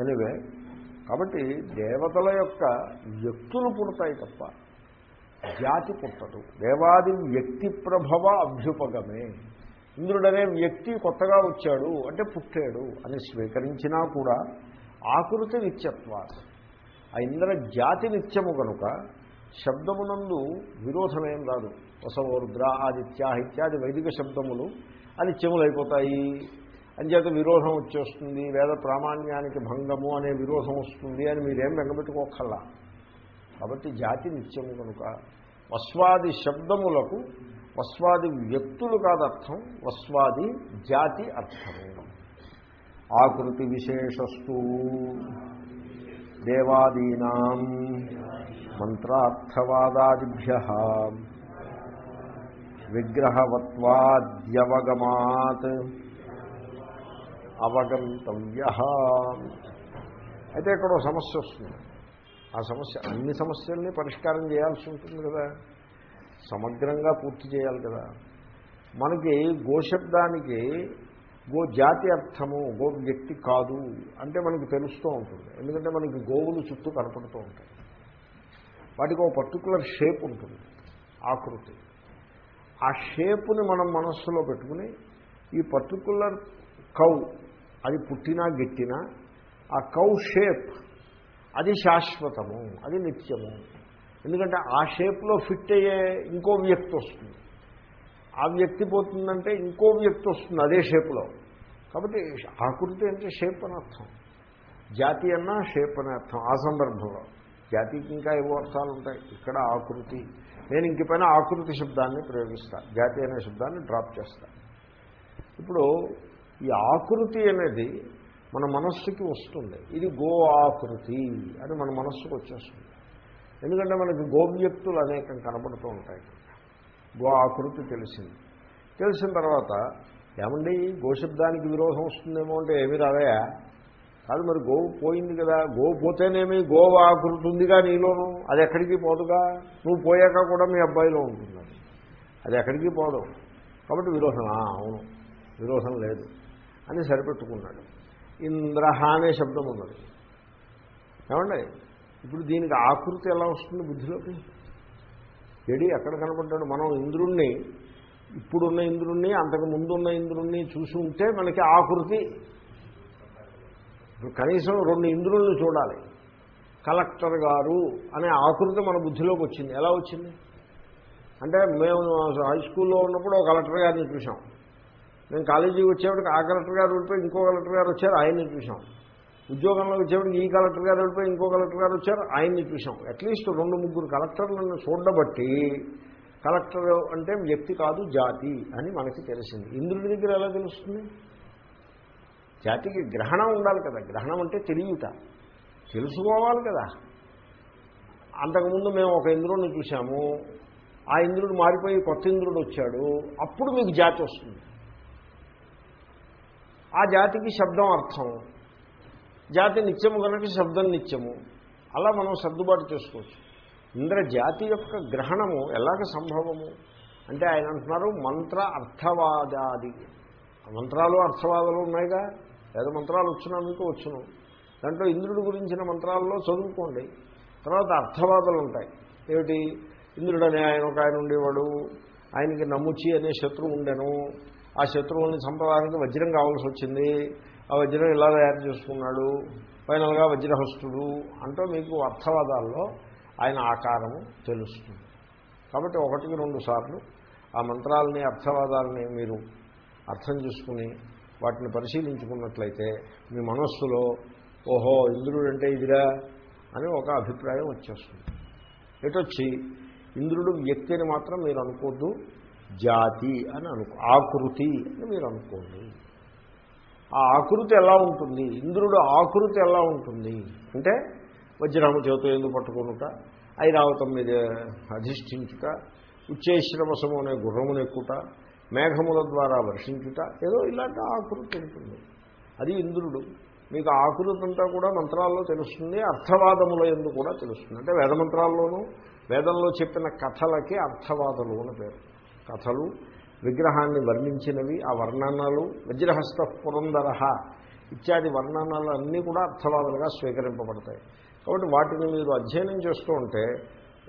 Anyway కాబట్టి దేవతల యొక్క వ్యక్తులు పుడతాయి తప్ప జాతి పుట్టదు. దేవాది వ్యక్తి ప్రభవ అభ్యుపగమే. ఇంద్రుడనే వ్యక్తి కొత్తగా వచ్చాడు అంటే పుట్టాడు అని స్వీకరించినా కూడా ఆకృతి నిత్యత్వ ఆ ఇంద్ర జాతి నిత్యము కనుక శబ్దమునందు విరోధమేం రాదు. వసవరుద్ర ఆదిత్య ఇత్యాది వైదిక శబ్దములు అనిత్యములైపోతాయి. అంచేత విరోధం వచ్చేస్తుంది వేద ప్రామాణ్యానికి భంగము అనే విరోధం వస్తుంది అని మీరేం వెంగబెట్టుకోకల్లా కాబట్టి జాతి నిత్యము కనుక వస్వాది శబ్దములకు వస్వాది వ్యక్తులు కాదర్థం వస్వాది జాతి అర్థము. ఆకృతి విశేషస్తు దేవాదీనా మంత్రార్థవాదాదిభ్య విగ్రహవత్వాద్యవగమాత్ అవగంతవ్య. అయితే ఇక్కడ ఒక సమస్య వస్తుంది. ఆ సమస్య అన్ని సమస్యల్ని పరిష్కారం చేయాల్సి ఉంటుంది కదా. సమగ్రంగా పూర్తి చేయాలి కదా. మనకి గోశబ్దానికి గో జాతి అర్థము గో వ్యక్తి కాదు అంటే మనకి తెలుస్తూ ఉంటుంది. ఎందుకంటే మనకి గోవులు చుట్టూ కనపడుతూ ఉంటాయి. వాటికి ఒక పర్టికులర్ షేప్ ఉంటుంది ఆకృతి. ఆ షేపుని మనం మనస్సులో పెట్టుకుని ఈ పర్టికులర్ కౌ అది పుట్టినా గిట్టినా ఆ కౌ షేప్ అది శాశ్వతము అది నిత్యము. ఎందుకంటే ఆ షేప్లో ఫిట్ అయ్యే ఇంకో వ్యక్తి వస్తుంది. ఆ వ్యక్తి పోతుందంటే ఇంకో వ్యక్తి వస్తుంది అదే షేప్లో. కాబట్టి ఆకృతి అంటే షేప్ అని అర్థం. జాతి అన్నా షేప్ అనే అర్థం. ఆ సందర్భంలో జాతికి ఇంకా ఏవో అర్థాలు ఉంటాయి. ఇక్కడ ఆకృతి. నేను ఇంక పైన ఆకృతి శబ్దాన్ని ప్రయోగిస్తాను జాతి అనే శబ్దాన్ని డ్రాప్ చేస్తాను ఇప్పుడు ఈ ఆకృతి అనేది మన మనస్సుకి వస్తుంది. ఇది గో ఆకృతి అని మన మనస్సుకు వచ్చేస్తుంది. ఎందుకంటే మనకి గోవ్యక్తులు అనేకం కనబడుతూ ఉంటాయి. గో ఆకృతి తెలిసింది. తెలిసిన తర్వాత ఏమండి గోశబ్దానికి విరోధం వస్తుందేమో అంటే ఏమి రాదయా కాదు మరి గోవు పోయింది కదా. గోవు పోతేనేమి గోవు ఆకృతి ఉందిగా నీలోను? అది ఎక్కడికి పోదుగా? నువ్వు పోయాక కూడా మీ అబ్బాయిలో ఉంటుంది అది. ఎక్కడికి పోదు. కాబట్టి విరోధం అవును. విరోధం లేదు. అని సరిపెట్టుకున్నాడు. ఇంద్రహ అనే శబ్దం ఉన్నది. ఏమండి? ఇప్పుడు దీనికి ఆకృతి ఎలా వస్తుంది బుద్ధిలోకి? ఎడి ఎక్కడ కనపడ్డాడు? మనం ఇంద్రుణ్ణి ఇప్పుడున్న ఇంద్రుణ్ణి అంతకు ముందున్న ఇంద్రుణ్ణి చూసి ఉంటే మనకి ఆకృతి. కనీసం రెండు ఇంద్రుల్ని చూడాలి. కలెక్టర్ గారు అనే ఆకృతి మన బుద్ధిలోకి వచ్చింది. ఎలా వచ్చింది? అంటే మేము హై స్కూల్లో ఉన్నప్పుడు ఒక కలెక్టర్ గారిని చూసాం మేము కాలేజీకి వచ్చేప్పటికి ఆ కలెక్టర్ గారు వెళ్ళిపోయి ఇంకో కలెక్టర్ గారు వచ్చారు ఆయన్ని చూసాం ఉద్యోగంలో వచ్చేప్పటికి ఈ కలెక్టర్ గారు వెళ్ళిపోయి ఇంకో కలెక్టర్ గారు వచ్చారు ఆయన్ని చూసాం అట్లీస్ట్ రెండు ముగ్గురు కలెక్టర్లను చూడబట్టి కలెక్టర్ అంటే వ్యక్తి కాదు జాతి అని మనకి తెలిసింది. ఇంద్రుడి దగ్గర ఎలా తెలుస్తుంది? జాతికి గ్రహణం ఉండాలి కదా. గ్రహణం అంటే తెలియట. తెలుసుకోవాలి కదా. అంతకుముందు మేము ఒక ఇంద్రుడిని చూసాము ఆ ఇంద్రుడు మారిపోయి కొత్త ఇంద్రుడు వచ్చాడు. అప్పుడు మీకు జాతి వస్తుంది. ఆ జాతికి శబ్దం అర్థం. జాతి నిత్యము కనుక శబ్దం నిత్యము. అలా మనం సర్దుబాటు చేసుకోవచ్చు. ఇంద్ర జాతి యొక్క గ్రహణము ఎలాగ సంభవము? అంటే ఆయన అంటున్నారు మంత్ర అర్థవాదాది. మంత్రాలు అర్థవాదాలు ఉన్నాయిగా? లేదా మంత్రాలు వచ్చినా మీకు వచ్చును. దాంట్లో ఇంద్రుడి గురించిన మంత్రాల్లో చదువుకోండి. తర్వాత అర్థవాదాలు ఉంటాయి. ఏమిటి? ఇంద్రుడు అనే ఆయన ఒక ఆయన ఉండేవాడు. ఆయనకి నమ్ముచి అనే శత్రువు ఉండెను. ఆ శత్రువుల్ని చంపడానికి వజ్రం కావాల్సి వచ్చింది. ఆ వజ్రం ఇలా తయారు చేసుకున్నాడు? ఫైనల్గా వజ్రహస్తుడు అంటూ మీకు అర్థవాదాల్లో ఆయన ఆకారము తెలుస్తుంది. కాబట్టి ఒకటికి రెండు సార్లు ఆ మంత్రాలని అర్థవాదాలని మీరు అర్థం చేసుకుని వాటిని పరిశీలించుకున్నట్లయితే మీ మనస్సులో ఓహో ఇంద్రుడు అంటే ఇదిరా అని ఒక అభిప్రాయం వచ్చేస్తుంది. ఎటొచ్చి? ఇంద్రుడు వ్యక్తి అని మాత్రం మీరు అనుకోద్దు. జాతి అని అనుకో ఆకృతి అని మీరు అనుకోండి. ఆ ఆకృతి ఎలా ఉంటుంది? ఇంద్రుడు ఆకృతి ఎలా ఉంటుంది? అంటే వజ్రము చేత ఎందుకు పట్టుకునుట? ఐరావతం మీద అధిష్ఠించుట ఉచ్చేశ్రవసము అనే గుర్రమును ఎక్కుట మేఘముల ద్వారా వర్షించుట ఏదో ఇలాంటి ఆకృతి ఉంటుంది. అది ఇంద్రుడు. మీకు ఆకృతి అంతా కూడా మంత్రాల్లో తెలుస్తుంది అర్థవాదముల ఎందు కూడా తెలుస్తుంది. అంటే వేదమంత్రాల్లోనూ వేదంలో చెప్పిన కథలకి అర్థవాదములు అని పేరు. కథలు విగ్రహాన్ని వర్ణించినవి ఆ వర్ణనలు వజ్రహస్త పురందర ఇత్యాది వర్ణనలు అన్నీ కూడా అర్థవాదులుగా స్వీకరింపబడతాయి. కాబట్టి వాటిని మీరు అధ్యయనం చేస్తూ ఉంటే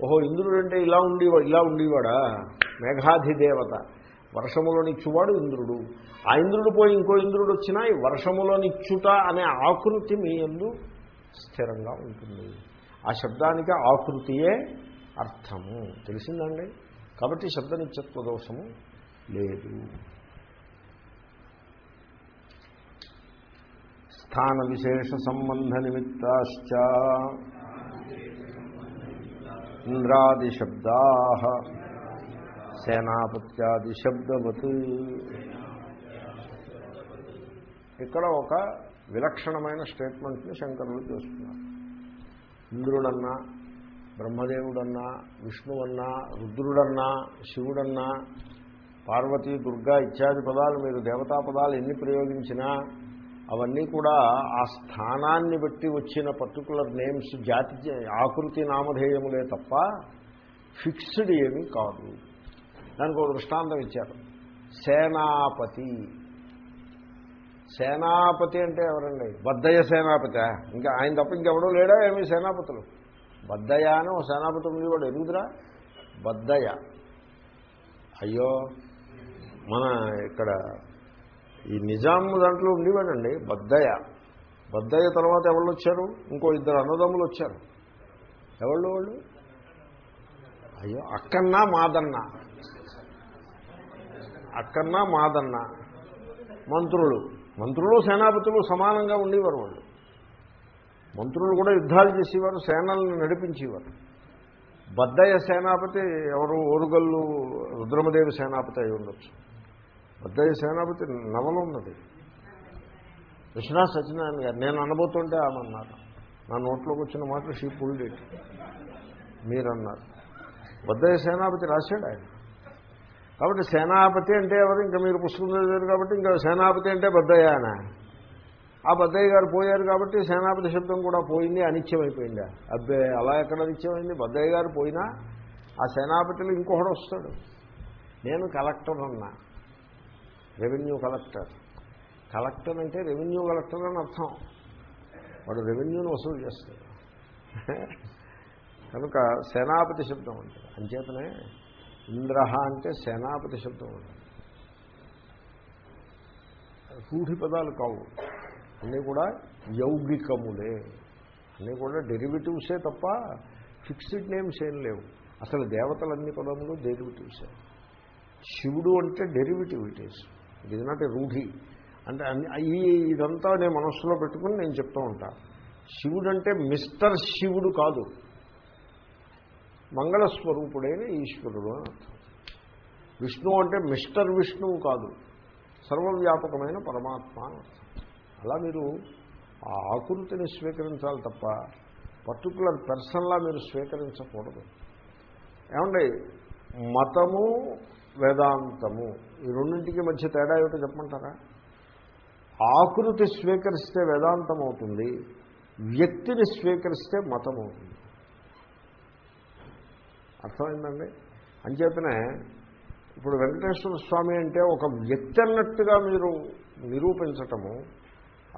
ఓహో ఇంద్రుడు అంటే ఇలా ఉండేవా ఇలా ఉండేవాడా? మేఘాధిదేవత. వర్షములోనిచ్చువాడు ఇంద్రుడు. ఆ ఇంద్రుడు పోయి ఇంకో ఇంద్రుడు వచ్చినా ఈ వర్షములోనిచ్చుట అనే ఆకృతి మీ ఎందు స్థిరంగా ఉంటుంది. ఆ శబ్దానికి ఆకృతియే అర్థము. తెలిసిందండి? కాబట్టి శబ్దనిత్యత్వ దోషము లేదు. స్థాన విశేష సంబంధ నిమిత్తాశ్చ ఇంద్రాది సేనాపత్యాదిశబ్దవత్ సేనాపత్యాది ఇక్కడ ఒక విలక్షణమైన స్టేట్మెంట్ని శంకరులు చేస్తున్నారు. ఇంద్రుడన్నా బ్రహ్మదేవుడన్నా విష్ణువన్నా రుద్రుడన్నా శివుడన్నా పార్వతి దుర్గా ఇత్యాది పదాలు మీరు దేవతా పదాలు ఎన్ని ప్రయోగించినా అవన్నీ కూడా ఆ స్థానాన్ని బట్టి వచ్చిన పర్టికులర్ నేమ్స్ జాతి ఆకృతి నామధేయములే తప్ప ఫిక్స్డ్ ఏమీ కాదు. దానికి ఒక దృష్టాంతం ఇచ్చారు. సేనాపతి. సేనాపతి అంటే ఎవరండి? బద్దయ్య సేనాపతి. ఇంకా ఆయన తప్ప ఇంకెవడో లేడా? ఏమి సేనాపతులు? బద్దయ అని ఒక సేనాపతి ఉంది ఎరుగుదురా బద్దయ్య. అయ్యో మన ఇక్కడ ఈ నిజాం దాంట్లో ఉండేవాడండి బద్దయ్య. బద్దయ్య తర్వాత ఎవరు వచ్చారు? ఇంకో ఇద్దరు అన్నదమ్ములు వచ్చారు. ఎవళ్ళు వాళ్ళు? అయ్యో అక్కన్నా మాదన్న. అక్కన్నా మాదన్న. మంత్రులు. మంత్రులు సేనాపతులు సమానంగా ఉండేవారు వాళ్ళు. మంత్రులు కూడా యుద్ధాలు చేసేవారు సేనలను నడిపించేవారు. బద్దయ్య సేనాపతి ఎవరు? ఓరుగల్లు రుద్రమదేవి సేనాపతి అయి ఉండొచ్చు. బద్దయ్య సేనాపతి నవల ఉన్నది. విశ్వనాథ్ సత్యనారాయణ గారు నేను అనబోతుంటే ఆమె అన్నారు. నా నోట్లోకి వచ్చిన మాట షీ పుల్డ్ మీరన్నారు. బద్దయ్య సేనాపతి రాశాడు ఆయన. కాబట్టి సేనాపతి అంటే ఎవరు? ఇంకా మీరు పుస్తకం చదివారు కాబట్టి ఇంకా సేనాపతి అంటే బద్దయ్య ఆయన. ఆ బద్దయ్య గారు పోయారు కాబట్టి సేనాపతి శబ్దం కూడా పోయింది అనిత్యమైపోయింది. అబ్బే అలా ఎక్కడ అనిత్యమైంది? బద్దయ్య గారు పోయినా ఆ సేనాపతిలో ఇంకొకడు వస్తాడు. నేను కలెక్టర్ అన్నా. Revenue collector. కలెక్టర్ అంటే రెవెన్యూ కలెక్టర్ అని అర్థం. వాడు రెవెన్యూని వసూలు చేస్తాడు. కనుక సేనాపతి శబ్దం ఉంటుంది అంచేతనే ఇంద్ర అంటే సేనాపతి శబ్దం. ఉంటుంది రూఢి పదాలు కావు. అన్నీ కూడా యౌగికములే. అన్నీ కూడా డెరివేటివ్సే తప్ప ఫిక్స్డ్ నేమ్స్ ఏం లేవు. అసలు దేవతలన్ని పదములు డెరివేటివ్సే. శివుడు అంటే derivative it is. It is not a రూఢి అంటే అన్ని ఈ ఇదంతా నేను మనస్సులో పెట్టుకుని నేను చెప్తూ ఉంటాను శివుడు అంటే మిస్టర్ శివుడు కాదు. మంగళస్వరూపుడైన ఈశ్వరుడు అని అర్థం. విష్ణువు అంటే మిస్టర్ విష్ణువు కాదు. సర్వవ్యాపకమైన పరమాత్మ అని అర్థం. అలా మీరు ఆ ఆకృతిని స్వీకరించాలి తప్ప పర్టికులర్ పర్సన్లా మీరు స్వీకరించకూడదు. ఏమండి? మతము వేదాంతము ఈ రెండింటికి మధ్య తేడా ఏమిటో చెప్పమంటారా? ఆకృతి స్వీకరిస్తే వేదాంతం అవుతుంది వ్యక్తిని స్వీకరిస్తే మతం అవుతుంది. అర్థమైందండి? అంచేతనే ఇప్పుడు వెంకటేశ్వర స్వామి అంటే ఒక వ్యక్తి అన్నట్టుగా మీరు నిరూపించటము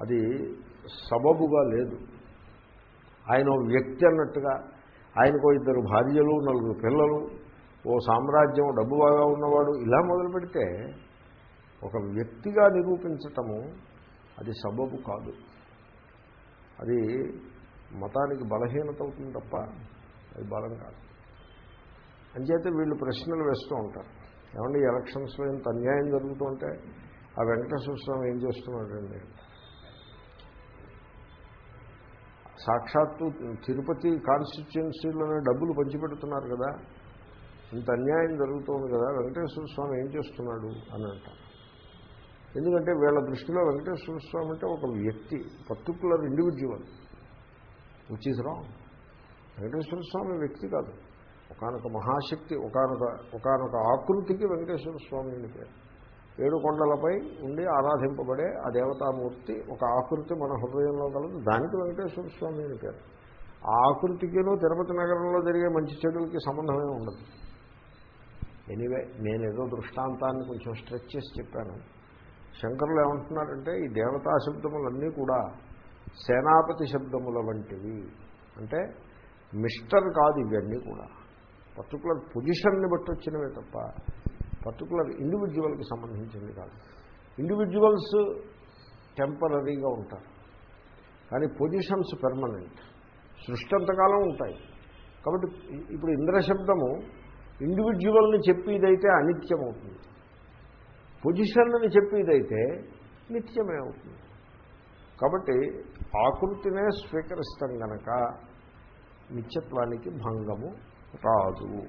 అది సబబుగా లేదు. ఆయన వ్యక్తి అన్నట్టుగా ఆయనకు ఇద్దరు భార్యలు నలుగురు పిల్లలు ఓ సామ్రాజ్యం డబ్బు బాగా ఉన్నవాడు ఇలా మొదలు పెడితే ఒక వ్యక్తిగా నిరూపించటము అది సబబు కాదు. అది మతానికి బలహీనత అవుతుంది తప్ప అది బలం కాదు. అంచేతే వీళ్ళు ప్రశ్నలు వేస్తూ ఉంటారు. ఏమండి ఎలక్షన్స్లో ఇంత అన్యాయం జరుగుతుంటే ఆ వెంకటేశ్వర స్వామి ఏం చేస్తున్నాడండి? సాక్షాత్తు తిరుపతి కాన్స్టిట్యున్సీలోనే డబ్బులు పంచిపెడుతున్నారు కదా. ఇంత అన్యాయం జరుగుతోంది కదా వెంకటేశ్వర స్వామి ఏం చేస్తున్నాడు అని అంటారు. ఎందుకంటే వీళ్ళ దృష్టిలో వెంకటేశ్వర స్వామి అంటే ఒక వ్యక్తి particular individual which is wrong. Venkateswara Swamy వ్యక్తి కాదు. ఒకనొక మహాశక్తి ఒకనొక ఒకనొక ఆకృతికి వెంకటేశ్వర స్వామి అని పేరు. ఏడుకొండలపై ఉండి ఆరాధింపబడే ఆ దేవతామూర్తి ఒక ఆకృతి మన హృదయంలో కలదు. దానికి వెంకటేశ్వర స్వామి అని పేరు. ఆ ఆకృతికిను తిరుపతి నగరంలో జరిగే మంచి చెడులకి సంబంధమే ఉండదు. ఎనీవే నేను ఏదో దృష్టాంతాన్ని కొంచెం స్ట్రెచ్ చేసి చెప్పాను. శంకరులు ఏమంటున్నారంటే ఈ దేవతా శబ్దములన్నీ కూడా సేనాపతి శబ్దముల వంటివి. అంటే మిస్టర్ కాదు ఇవన్నీ కూడా. పర్టికులర్ పొజిషన్ని బట్టి వచ్చినవే తప్ప పర్టికులర్ ఇండివిజువల్కి సంబంధించింది కాదు. ఇండివిజువల్స్ టెంపరీగా ఉంటారు. కానీ పొజిషన్స్ పెర్మనెంట్. సృష్టి అంతకాలం ఉంటాయి. కాబట్టి ఇప్పుడు ఇంద్రశబ్దము ఇండివిజువల్ని చెప్పేదైతే అనిత్యం అవుతుంది పొజిషన్ని చెప్పేదైతే నిత్యమే అవుతుంది. కాబట్టి ఆకృతినే స్వీకరిస్తాం గనక నిత్యత్వానికి భంగము రాదు.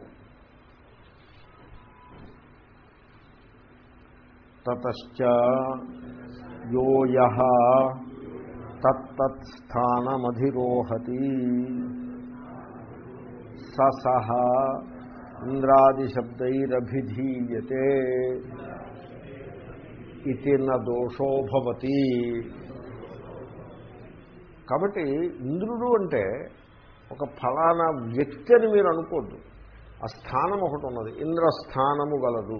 తతశ్చ యోయ తత్తత్స్థానమధిరోహతి సహ ఇంద్రాదిశబ్దైరభిధీయతే ఇది న దోషో భవతి కాబట్టి ఇంద్రుడు అంటే ఒక ఫలానా వ్యక్తి అని మీరు అనుకోద్దు. ఆ స్థానం ఒకటి ఉన్నది. ఇంద్రస్థానము గలదు.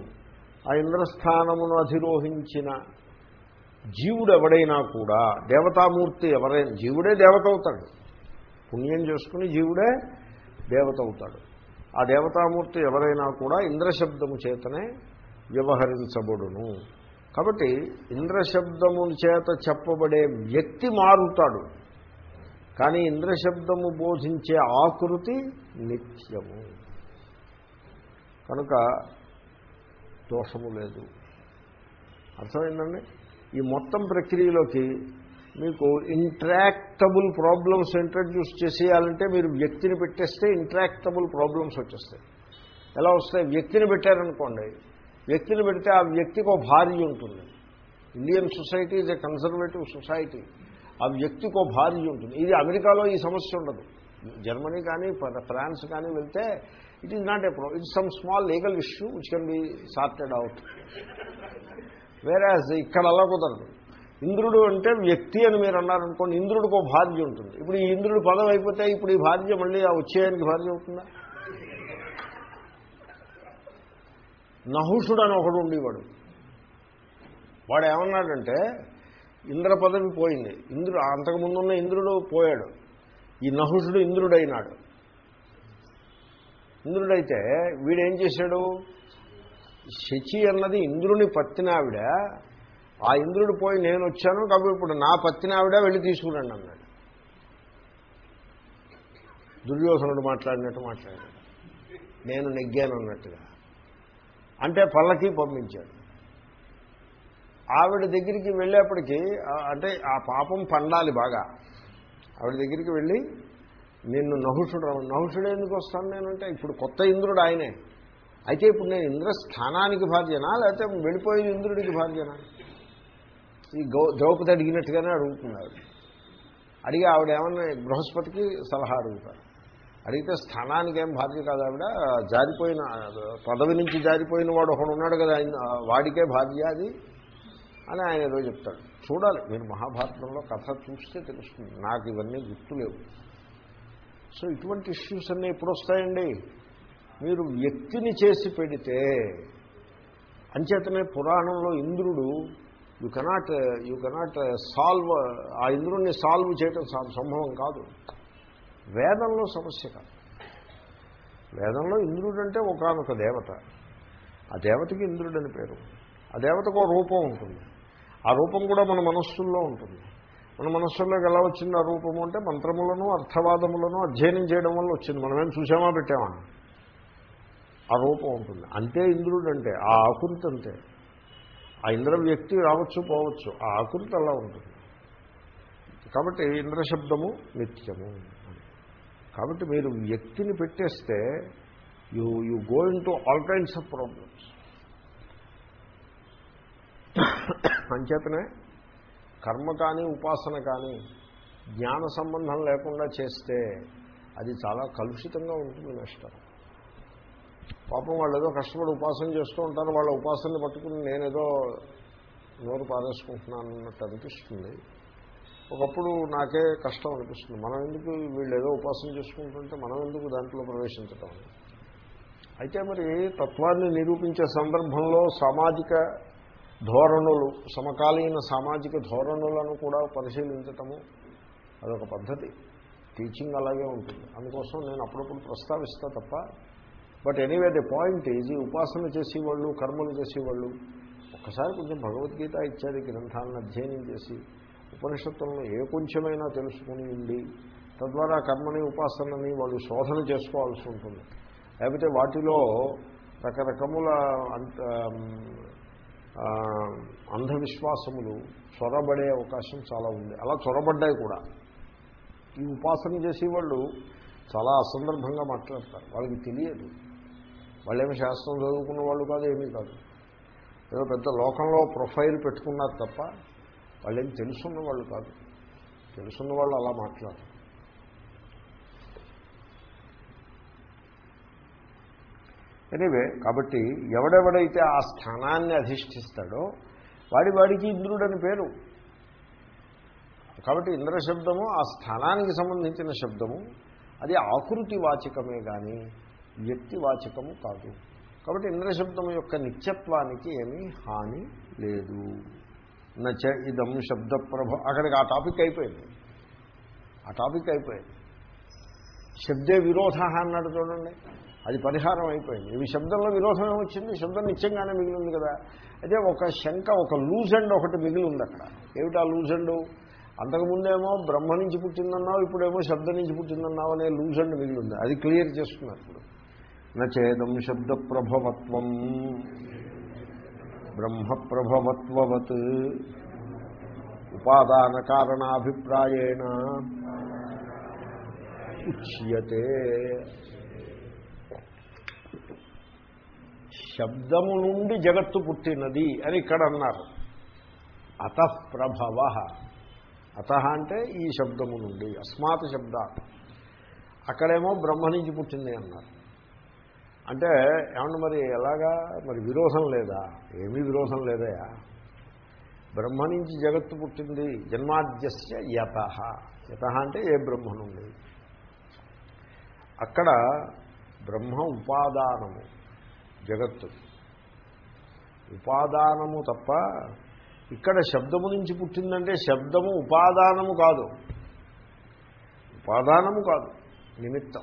ఆ ఇంద్రస్థానమును అధిరోహించిన జీవుడు ఎవడైనా కూడా దేవతామూర్తి ఎవరైనా జీవుడే దేవత అవుతాడు పుణ్యం చేసుకుని జీవుడే దేవత అవుతాడు ఆ దేవతామూర్తి ఎవరైనా కూడా ఇంద్రశబ్దము చేతనే వ్యవహరించబడును. కాబట్టి ఇంద్రశబ్దము చేత చెప్పబడే వ్యక్తి మారుతాడు. కానీ ఇంద్రశబ్దము బోధించే ఆకృతి నిత్యము. కనుక దోషము లేదు. అర్థమైందండి? ఈ మొత్తం ప్రక్రియలోకి మీకు ఇంట్రాక్టబుల్ ప్రాబ్లమ్స్ ఇంట్రడ్యూస్ చేసేయాలంటే మీరు వ్యక్తిని పెట్టేస్తే ఇంట్రాక్టబుల్ ప్రాబ్లమ్స్ వచ్చేస్తాయి. ఎలా వస్తాయి? వ్యక్తిని పెట్టారనుకోండి. వ్యక్తిని పెడితే ఆ వ్యక్తికి ఒక భార్య ఉంటుంది. Indian society is a conservative society ఆ వ్యక్తికి ఒక భార్య ఉంటుంది. ఇది అమెరికాలో ఈ సమస్య ఉండదు. జర్మనీ కానీ ఫ్రాన్స్ కానీ వెళ్తే it is not a pro it some small legal issue which can be sorted out whereas ఇక్కడ అలా కుదరదు. ఇంద్రుడు అంటే వ్యక్తి అని మీరు అన్నారనుకోండి ఇంద్రుడికి ఒక భార్య ఉంటుంది. ఇప్పుడు ఈ ఇంద్రుడు పదం అయిపోతే ఇప్పుడు ఈ భార్య మళ్ళీ ఆ వచ్చేయానికి భార్య అవుతుందా? నహుషుడు అని ఒకడు ఉండేవాడు. వాడు ఏమన్నాడంటే ఇంద్ర పదవి పోయింది. ఇంద్రుడు అంతకుముందున్న ఇంద్రుడు పోయాడు. ఈ నహుషుడు ఇంద్రుడైనాడు. ఇంద్రుడైతే వీడేం చేశాడు? శచి అన్నది ఇంద్రుని పత్తిన ఆవిడ ఆ ఇంద్రుడు పోయి నేను వచ్చాను కాబట్టి ఇప్పుడు నా పత్తిన ఆవిడ వెళ్ళి తీసుకురండి అన్నాడు. దుర్యోధనుడు మాట్లాడినట్టు మాట్లాడాడు. నేను నెగ్గాను అన్నట్టుగా. అంటే పల్లకి పంపించాడు. ఆవిడ దగ్గరికి వెళ్ళేప్పటికీ అంటే ఆ పాపం పండాలి బాగా. ఆవిడ దగ్గరికి వెళ్ళి నిన్ను నహుషుడు నహుషుడు ఎందుకు వస్తాను నేనంటే ఇప్పుడు కొత్త ఇంద్రుడు ఆయనే. అయితే ఇప్పుడు నేను ఇంద్ర స్థానానికి భార్యనా లేకపోతే వెళ్ళిపోయిన ఇంద్రుడికి భార్యనా? ఈ గౌ ద్రౌపది అడిగినట్టుగానే అడుగుతున్నారు. అడిగి ఆవిడ ఏమన్నా బృహస్పతికి సలహా అడుగుతారు. అడిగితే స్థానానికి ఏం భార్య కాదు ఆవిడ జారిపోయిన పదవి నుంచి జారిపోయిన వాడు ఒకడు ఉన్నాడు కదా వాడికే భార్య అది అని ఆయన ఏదో చెప్తాడు. చూడాలి మీరు మహాభారతంలో కథ చూస్తే తెలుస్తుంది. నాకు ఇవన్నీ గుర్తులేవు. సో ఇటువంటి ఇష్యూస్ అన్నీ ఎప్పుడు వస్తాయండి మీరు వ్యక్తిని చేసి పెడితే అంచేతనే పురాణంలో ఇంద్రుడు you cannot you cannot solve ఆ ఇంద్రుడిని సాల్వ్ చేయటం సంభవం కాదు. వేదంలో సమస్య కాదు. వేదంలో ఇంద్రుడు అంటే ఒకనొక దేవత. ఆ దేవతకి ఇంద్రుడని పేరు. ఆ దేవతకు ఒక రూపం ఉంటుంది. ఆ రూపం కూడా మన మనస్సుల్లో ఉంటుంది. మన మనస్సులోకి ఎలా వచ్చింది ఆ రూపము అంటే మంత్రములను అర్థవాదములను అధ్యయనం చేయడం వల్ల వచ్చింది. మనమేం చూసామా పెట్టామా? ఆ రూపం ఉంటుంది. అంతే ఇంద్రుడు అంటే ఆ ఆకృతి అంతే. ఆ ఇంద్ర వ్యక్తి రావచ్చు పోవచ్చు ఆ ఆకృతి అలా ఉంటుంది. కాబట్టి ఇంద్రశబ్దము నిత్యము. కాబట్టి మీరు వ్యక్తిని పెట్టేస్తే you you go into all kinds of problems. అంచేతనే కర్మ కానీ ఉపాసన కానీ జ్ఞాన సంబంధం లేకుండా చేస్తే అది చాలా కలుషితంగా ఉంటుంది నష్టం. పాపం వాళ్ళు ఏదో కష్టపడి ఉపాసన చేస్తూ ఉంటారు వాళ్ళ ఉపాసనని పట్టుకుని నేనేదో నోరు పారేసుకుంటున్నాను అన్నట్టు అనిపిస్తుంది. ఒకప్పుడు నాకే కష్టం అనిపిస్తుంది. మనం ఎందుకు వీళ్ళు ఏదో ఉపాసన చేసుకుంటుంటే మనం ఎందుకు దాంట్లో ప్రవేశించటం? అయితే మరి తత్వాన్ని నిరూపించే సందర్భంలో సామాజిక ధోరణులు సమకాలీన సామాజిక ధోరణులను కూడా పరిశీలించటము అదొక పద్ధతి. టీచింగ్ అలాగే ఉంటుంది. అందుకోసం నేను అప్పుడప్పుడు ప్రస్తావిస్తా తప్ప but anyway the point is ఈ ఉపాసన చేసేవాళ్ళు కర్మలు చేసేవాళ్ళు ఒక్కసారి కొంచెం భగవద్గీత ఇత్యాది గ్రంథాలను అధ్యయనం చేసి ఉపనిషత్తులను ఏ కొంచెమైనా తెలుసుకుని ఉండి తద్వారా కర్మని ఉపాసనని వాళ్ళు శోధన చేసుకోవాల్సి ఉంటుంది. లేకపోతే వాటిలో రకరకముల అంత అంధవిశ్వాసములు చొరబడే అవకాశం చాలా ఉంది. అలా చొరబడ్డాయి కూడా. ఈ ఉపాసన చేసేవాళ్ళు చాలా అసందర్భంగా మాట్లాడతారు. వాళ్ళకి తెలియదు. వాళ్ళేమి శాస్త్రం చదువుకున్న వాళ్ళు కాదు ఏమీ కాదు. ఏదో పెద్ద లోకంలో ప్రొఫైల్ పెట్టుకున్నారు తప్ప వాళ్ళేం తెలుసున్న వాళ్ళు కాదు. తెలుసున్న వాళ్ళు అలా మాట్లాడరు. ఎనీవే కాబట్టి ఎవడెవడైతే ఆ స్థానాన్ని అధిష్ఠిస్తాడో వాడి వాడికి ఇంద్రుడని పేరు. కాబట్టి ఇంద్ర శబ్దము ఆ స్థానానికి సంబంధించిన శబ్దము. అది ఆకృతి వాచకమే కానీ వ్యక్తి వాచకము కాదు. కాబట్టి ఇంద్రశబ్దము యొక్క నిత్యత్వానికి ఏమీ హాని లేదు. నచ ఇదం శబ్ద ప్రభ అక్కడికి ఆ టాపిక్ అయిపోయింది. ఆ టాపిక్ అయిపోయింది. శబ్దే విరోధ అన్నాడు చూడండి. అది పరిహారం అయిపోయింది. ఇవి శబ్దంలో విరోధం ఏమొచ్చింది శబ్దం నిత్యంగానే మిగిలింది కదా. అయితే ఒక శంక ఒక లూజ్ అండ్ ఒకటి మిగిలి ఉంది అక్కడ. ఏమిటా లూజ్ అండ్ అంతకుముందేమో బ్రహ్మ నుంచి పుట్టిందన్నావు ఇప్పుడేమో శబ్దం నుంచి పుట్టిందన్నావు అనే లూజ్ అండ్ మిగిలి ఉంది అది క్లియర్ చేస్తున్నారు ఇప్పుడు. నచేదం శబ్ద ప్రభవత్వం బ్రహ్మ ప్రభవత్వవత్ ఉపాదాన కారణాభిప్రాయేణ. ఉచ్యతే. శబ్దము నుండి జగత్తు పుట్టినది అని ఇక్కడ అన్నారు. అతఃప్రభవ అత అంటే ఈ శబ్దము నుండి అస్మాత్ శబ్ద. అక్కడేమో బ్రహ్మ నుంచి పుట్టింది అన్నారు. అంటే ఏమన్నా మరి ఎలాగా? మరి విరోధం లేదా? ఏమీ విరోధం లేదయా? బ్రహ్మ నుంచి జగత్తు పుట్టింది జన్మాద్యస్య యత. యత అంటే ఏ బ్రహ్మ నుండి? అక్కడ బ్రహ్మ ఉపాదానము. జగత్తు. ఉపాదానము తప్ప ఇక్కడ శబ్దము నుంచి పుట్టిందంటే శబ్దము ఉపాదానము కాదు. ఉపాదానము కాదు నిమిత్తం.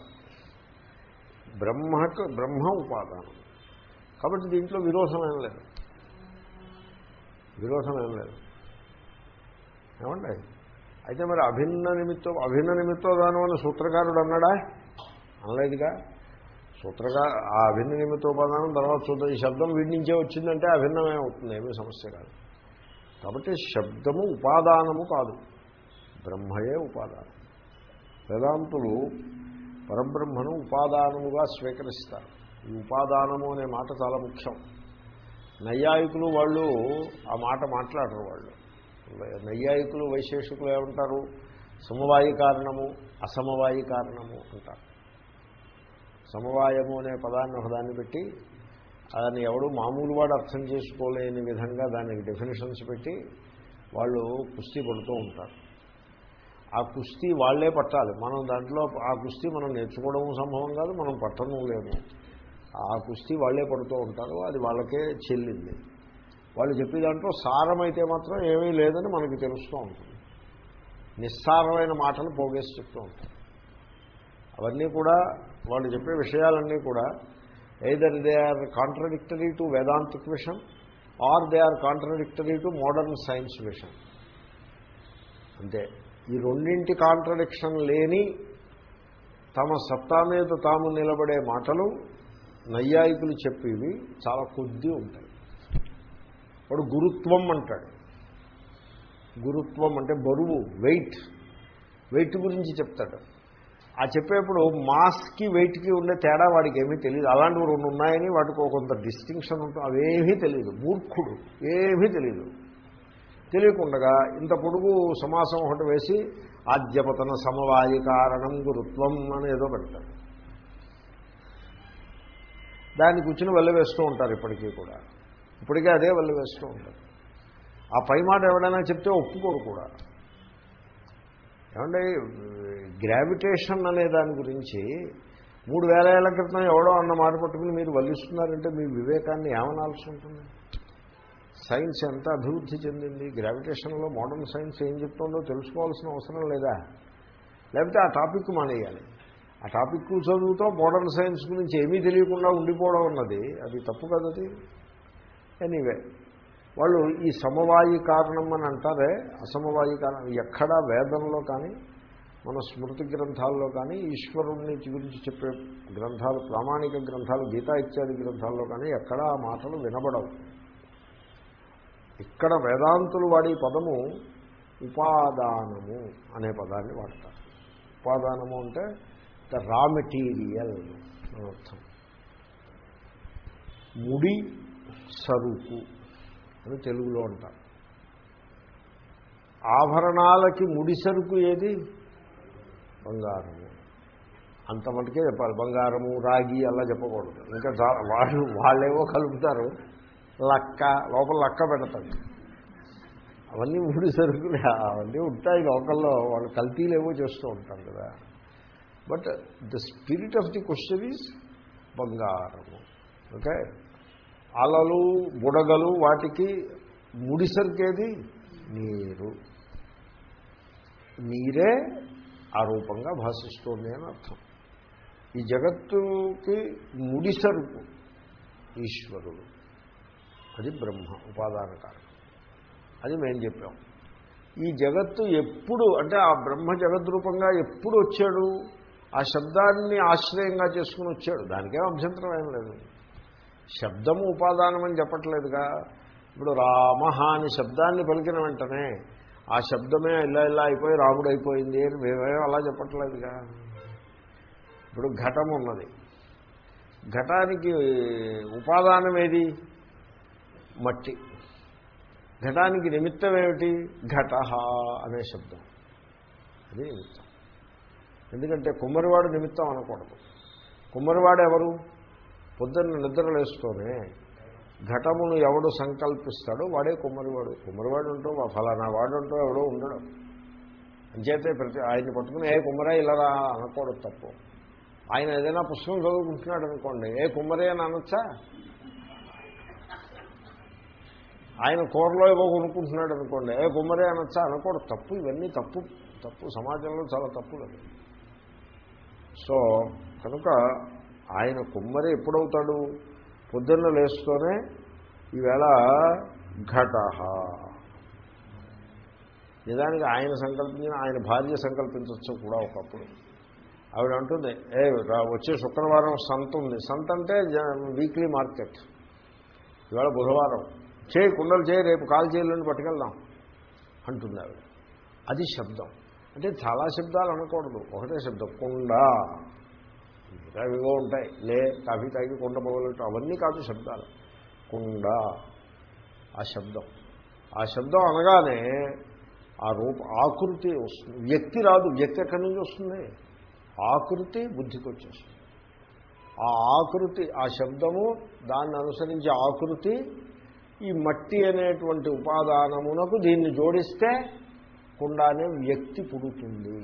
బ్రహ్మకు బ్రహ్మ ఉపాదానం. కాబట్టి దీంట్లో విరోధమేం లేదు. విరోధమేం లేదు. ఏమండి? అయితే మరి అభిన్న నిమిత్తం అభిన్న నిమిత్తోదానం అని సూత్రకారుడు అన్నాడా? అనలేదుగా? సూత్రగా ఆ అభిన్న నిమిత్తోపాదానం తర్వాత సూత్ర ఈ శబ్దం వీడి నుంచే వచ్చిందంటే అభిన్నమే అవుతుంది ఏమీ సమస్య కాదు. కాబట్టి శబ్దము ఉపాదానము కాదు బ్రహ్మయే ఉపాదానం. వేదాంతులు పరబ్రహ్మను ఉపాదానముగా స్వీకరిస్తారు. ఈ ఉపాదానము అనే మాట చాలా ముఖ్యం. నైయాయికులు వాళ్ళు ఆ మాట మాట్లాడరు వాళ్ళు. నైయాయికులు వైశేషికులు ఏమంటారు? సమవాయి కారణము అసమవాయి కారణము అంటారు. సమవాయము అనే పదాన్ని ఒకదాన్ని పెట్టి దాన్ని ఎవడు మామూలు వాడు అర్థం చేసుకోలేని విధంగా దానికి డెఫినేషన్స్ పెట్టి వాళ్ళు కుస్తీ పడుతూ ఉంటారు. ఆ కుస్తీ వాళ్ళే పట్టాలి. మనం దాంట్లో ఆ కుస్తీ మనం నేర్చుకోవడం సంభవం కాదు మనం పట్టడం లేము. ఆ కుస్తీ వాళ్ళే పడుతూ ఉంటారు అది వాళ్ళకే చెల్లింది. వాళ్ళు చెప్పే దాంట్లో సారం అయితే మాత్రం ఏమీ లేదని మనకి తెలుస్తూ ఉంటుంది. నిస్సారమైన మాటలు పోగేసి చెప్తూ ఉంటారు. అవన్నీ కూడా వాళ్ళు చెప్పే విషయాలన్నీ కూడా either they are contradictory to Vedantic vision or they are contradictory to modern science vision అంతే. ఈ రెండింటి కాంట్రడిక్షన్ లేని తమ సత్తా మీద తాము నిలబడే మాటలు నైయాయికులు చెప్పేవి చాలా కొద్ది ఉంటాయి. వాడు గురుత్వం అంటాడు. గురుత్వం అంటే బరువు వెయిట్ వెయిట్ గురించి చెప్తాడు. ఆ చెప్పేప్పుడు మాస్కి వెయిట్కి ఉండే తేడా వాడికి ఏమీ తెలియదు అలాంటివి రెండు ఉన్నాయని వాటికి కొంత డిస్టింక్షన్ ఉంటుంది అవేమీ తెలియదు మూర్ఖుడు. ఏమీ తెలియదు తెలియకుండగా ఇంత పొడుగు సమాసం ఒకటి వేసి ఆద్యపతన సమవాయి కారణం గురుత్వం అని ఏదో పెడతాడు దాన్ని కూర్చుని వెళ్ళవేస్తూ ఉంటారు ఇప్పటికీ కూడా. ఇప్పటికే అదే వెళ్ళవేస్తూ ఉంటారు. ఆ పై మాట ఎవడైనా చెప్తే ఒప్పుకోరు కూడా. ఏమంటే గ్రావిటేషన్ అనే దాని గురించి మూడు వేల ఏళ్ళ క్రితం ఎవడో అన్న మాట పట్టుకుని మీరు వల్లిస్తున్నారంటే మీ వివేకాన్ని ఏమనాల్సి ఉంటుంది? సైన్స్ ఎంత అభివృద్ధి చెందింది? గ్రావిటేషన్లో మోడర్న్ సైన్స్ ఏం చెప్తుందో తెలుసుకోవాల్సిన అవసరం లేదా? లేకపోతే ఆ టాపిక్ మానేయాలి. ఆ టాపిక్ చదువుతో మోడర్న్ సైన్స్ గురించి ఏమీ తెలియకుండా ఉండిపోవడం అన్నది అది తప్పు కదది? ఎనీవే వాళ్ళు ఈ సమవాయి కారణం అని అంటారే అసమవాయి కారణం. ఎక్కడా వేదంలో కానీ మన స్మృతి గ్రంథాల్లో కానీ ఈశ్వరుణ్ణి గురించి చెప్పే గ్రంథాలు ప్రామాణిక గ్రంథాలు గీతా ఇత్యాది గ్రంథాల్లో కానీ ఎక్కడా ఆ మాటలు వినబడవు. ఇక్కడ వేదాంతులు వాడే పదము ఉపాదానము అనే పదాన్ని వాడతారు. ఉపాదానము అంటే ద రా మెటీరియల్ అని అర్థం. ముడి సరుకు. అని తెలుగులో అంటారు. ఆభరణాలకి ముడి సరుకు ఏది? బంగారము. అంత మటుకే చెప్పాలి. బంగారము రాగి అలా చెప్పకూడదు. ఇంకా చాలా వాళ్ళు వాళ్ళేవో కలుపుతారు. లక్క లోపల లక్క పెడతారు. అవన్నీ ముడి సరుకులు. అవన్నీ ఉంటాయి లోకల్లో. వాళ్ళు కల్తీలేవో చేస్తూ ఉంటారు కదా. But the spirit of the question is బంగారము. ఓకే? అలలు బుడగలు వాటికి ముడి సరుకేది? నీరు. నీరే ఆ రూపంగా భాషిస్తోంది అని అర్థం. ఈ జగత్తుకి ముడిసరుకు ఈశ్వరుడు. అది బ్రహ్మ ఉపాదాన కారణం అది మేము చెప్పాం. ఈ జగత్తు ఎప్పుడు అంటే ఆ బ్రహ్మ జగద్రూపంగా ఎప్పుడు వచ్చాడు? ఆ శబ్దాన్ని ఆశ్రయంగా చేసుకుని వచ్చాడు. దానికేం అభ్యంతరం ఏం లేదు. శబ్దము ఉపాదానం అని చెప్పట్లేదుగా. ఇప్పుడు రామ అని శబ్దాన్ని పలికిన వెంటనే ఆ శబ్దమే ఇలా ఇలా అయిపోయి రాముడు అయిపోయింది అని మేమేం అలా చెప్పట్లేదుగా. ఇప్పుడు ఘటం ఉన్నది. ఘటానికి ఉపాదానం ఏది? మట్టి. ఘటానికి నిమిత్తం ఏమిటి? ఘట అనే శబ్దం. అది నిమిత్తం. ఎందుకంటే కుమ్మరివాడు నిమిత్తం అనకూడదు. కుమ్మరివాడు ఎవరు పొద్దున్న నిద్రలేస్తూనే ఘటమును ఎవడు సంకల్పిస్తాడో వాడే కుమ్మరివాడు. కుమ్మరివాడు ఉంటూ ఫలానా వాడు ఉంటూ ఎవడో ఉండడం. అంచేతే ప్రతి ఆయన్ని పట్టుకుని ఏ కుమ్మరా ఇలా అనకూడదు తప్పు. ఆయన ఏదైనా పుస్తకం చదువుకుంటున్నాడు అనుకోండి ఏ కుమ్మరే అని అనొచ్చా? ఆయన కూరలో ఏవో కొనుక్కుంటున్నాడు అనుకోండి ఏ కుమ్మరే అనొచ్చా? అనకూడదు. తప్పు ఇవన్నీ తప్పు తప్పు. సమాజంలో చాలా తప్పులు. సో కనుక ఆయన కుమ్మరి ఎప్పుడవుతాడు? పొద్దున్న లేస్తూనే ఈవేళ ఘట. నిజానికి ఆయన సంకల్పించిన ఆయన భార్య సంకల్పించవచ్చు కూడా ఒకప్పుడు. ఆవిడ అంటుంది ఏ వచ్చే శుక్రవారం సంత ఉంది. సంత అంటే వీక్లీ మార్కెట్. ఇవాళ బుధవారం. చేయి కుండలు చేయి రేపు కాలు చేయలేని పట్టుకెళ్దాం. అంటుంది ఆవిడ. అది శబ్దం. అంటే చాలా శబ్దాలు అనకూడదు. ఒకటే శబ్దం కుండ. ఇంకా ఉంటాయి. లే కాఫీ తాగి కుండ మొదలెట్టు. అవన్నీ కాదు శబ్దాలు. కుండ ఆ శబ్దం. ఆ శబ్దం అనగానే ఆ రూప ఆకృతి వస్తుంది. వ్యక్తి రాదు. వ్యక్తి ఎక్కడి నుంచి వస్తుంది? ఆకృతి బుద్ధికి వచ్చేస్తుంది. ఆ ఆకృతి ఆ శబ్దము దాన్ని అనుసరించి ఆకృతి ఈ మట్టి అనేటువంటి ఉపాదానమునకు దీన్ని జోడిస్తే కుండానే వ్యక్తి పుడుతుంది.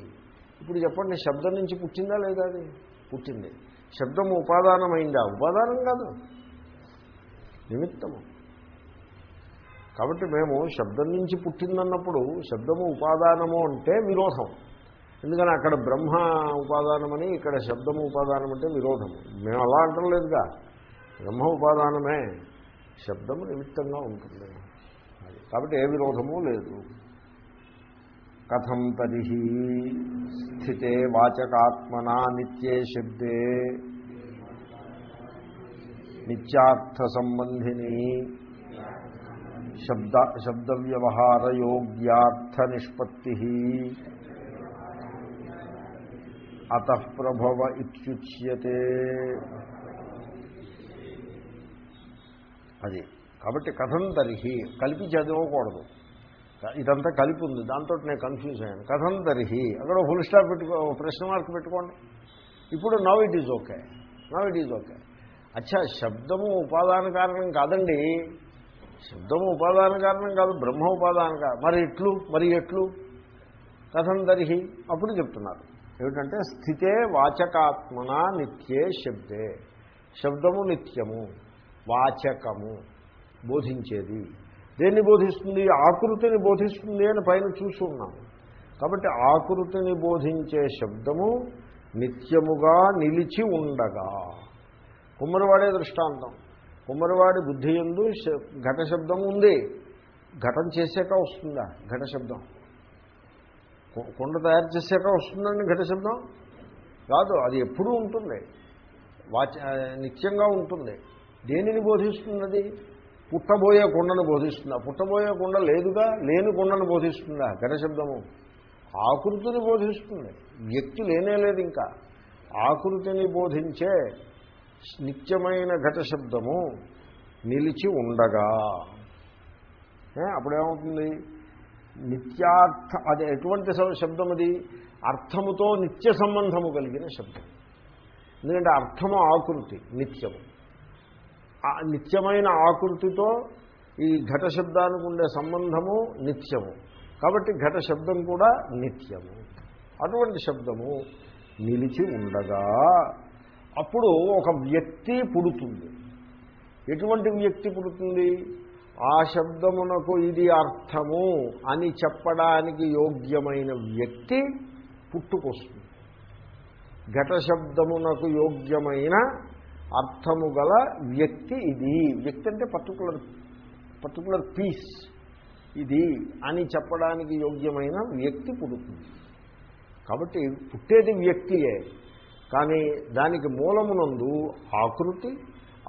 ఇప్పుడు చెప్పండి శబ్దం నుంచి పుట్టిందా లేదా అది? పుట్టింది. శబ్దము ఉపాదానమైందా? ఉపాదానం కాదు. నిమిత్తము. కాబట్టి మేము శబ్దం నుంచి పుట్టిందన్నప్పుడు శబ్దము ఉపాదానము అంటే విరోధం. ఎందుకని అక్కడ బ్రహ్మ ఉపాదానమని ఇక్కడ శబ్దము ఉపాదానం అంటే విరోధము మేము అలా అంటలేదుగా బ్రహ్మ ఉపాదానమే. శబ్దము నిమిత్తంగా ఉంటుంది. కాబట్టి ఏ విరోధము లేదు. కథం తరి స్థితే వాచకాత్మనా నిత్యే శబ్దే నిత్యార్థ సంబంధిని శబ్ద శబ్ద వ్యవహారయోగ్యార్థ నిష్పత్తి అతఃప్రభవ ఇత్యుచ్యతే అది. కాబట్టి కథం తరిహి కలిపి చదవకూడదు ఇదంతా కలిపి ఉంది దాంతో నేను కన్ఫ్యూజ్ అయ్యాను. కథం తరిహి. అక్కడ ఫుల్ స్టాప్ పెట్టుకో ప్రశ్న మార్క్ పెట్టుకోండి. ఇప్పుడు now it is okay now it is okay అచ్చా శబ్దము ఉపాదాన కారణం కాదండి. శబ్దము ఉపాదాన కారణం కాదు బ్రహ్మ ఉపాదాన కారణం మరి ఎట్లు మరి ఎట్లు? కథం తరిహి. అప్పుడు చెప్తున్నారు. ఏమిటంటే స్థితే వాచకాత్మన నిత్యే శబ్దే. శబ్దము నిత్యము వాచకము బోధించేది. దేన్ని బోధిస్తుంది? ఆకృతిని బోధిస్తుంది అని పైన చూసి ఉన్నాము కాబట్టి ఆకృతిని బోధించే శబ్దము నిత్యముగా నిలిచి ఉండగా. కుమ్మరివాడే దృష్టాంతం. కుమ్మరివాడి బుద్ధి ఎందు ఘట శబ్దం ఉంది. ఘటం చేసాక వస్తుందా? ఘట శబ్దం. కు- కుండ తయారు చేసాక వస్తుందండి ఘట శబ్దం? కాదు అది ఎప్పుడూ ఉంటుంది. వాచ నిత్యంగా ఉంటుంది. దేనిని బోధిస్తున్నది? పుట్టబోయే కుండను బోధిస్తుందా పుట్టబోయే కుండ లేదుగా లేని కుండను బోధిస్తుందా ఘట శబ్దము ఆకృతిని బోధిస్తుంది. వ్యక్తి లేనే లేదు ఇంకా. ఆకృతిని బోధించే నిత్యమైన ఘట శబ్దము నిలిచి ఉండగా. అప్పుడేమవుతుంది? నిత్యార్థ అది ఎటువంటి శబ్దం అది? అర్థముతో నిత్య సంబంధము కలిగిన శబ్దం. ఎందుకంటే అర్థము ఆకృతి నిత్యము. నిత్యమైన ఆకృతితో ఈ ఘట శబ్దానికి ఉండే సంబంధము నిత్యము. కాబట్టి ఘట శబ్దం కూడా నిత్యము. అటువంటి శబ్దము నిలిచి ఉండగా అప్పుడు ఒక వ్యక్తి పుడుతుంది. ఎటువంటి వ్యక్తి పుడుతుంది? ఆ శబ్దమునకు ఇది అర్థము అని చెప్పడానికి యోగ్యమైన వ్యక్తి పుట్టుకొస్తుంది. ఘట శబ్దమునకు యోగ్యమైన అర్థము గల వ్యక్తి ఇది. వ్యక్తి అంటే పర్టికులర్ పర్టికులర్ పీస్ ఇది అని చెప్పడానికి యోగ్యమైన వ్యక్తి పుడుతుంది. కాబట్టి పుట్టేది వ్యక్తియే. కానీ దానికి మూలమునందు ఆకృతి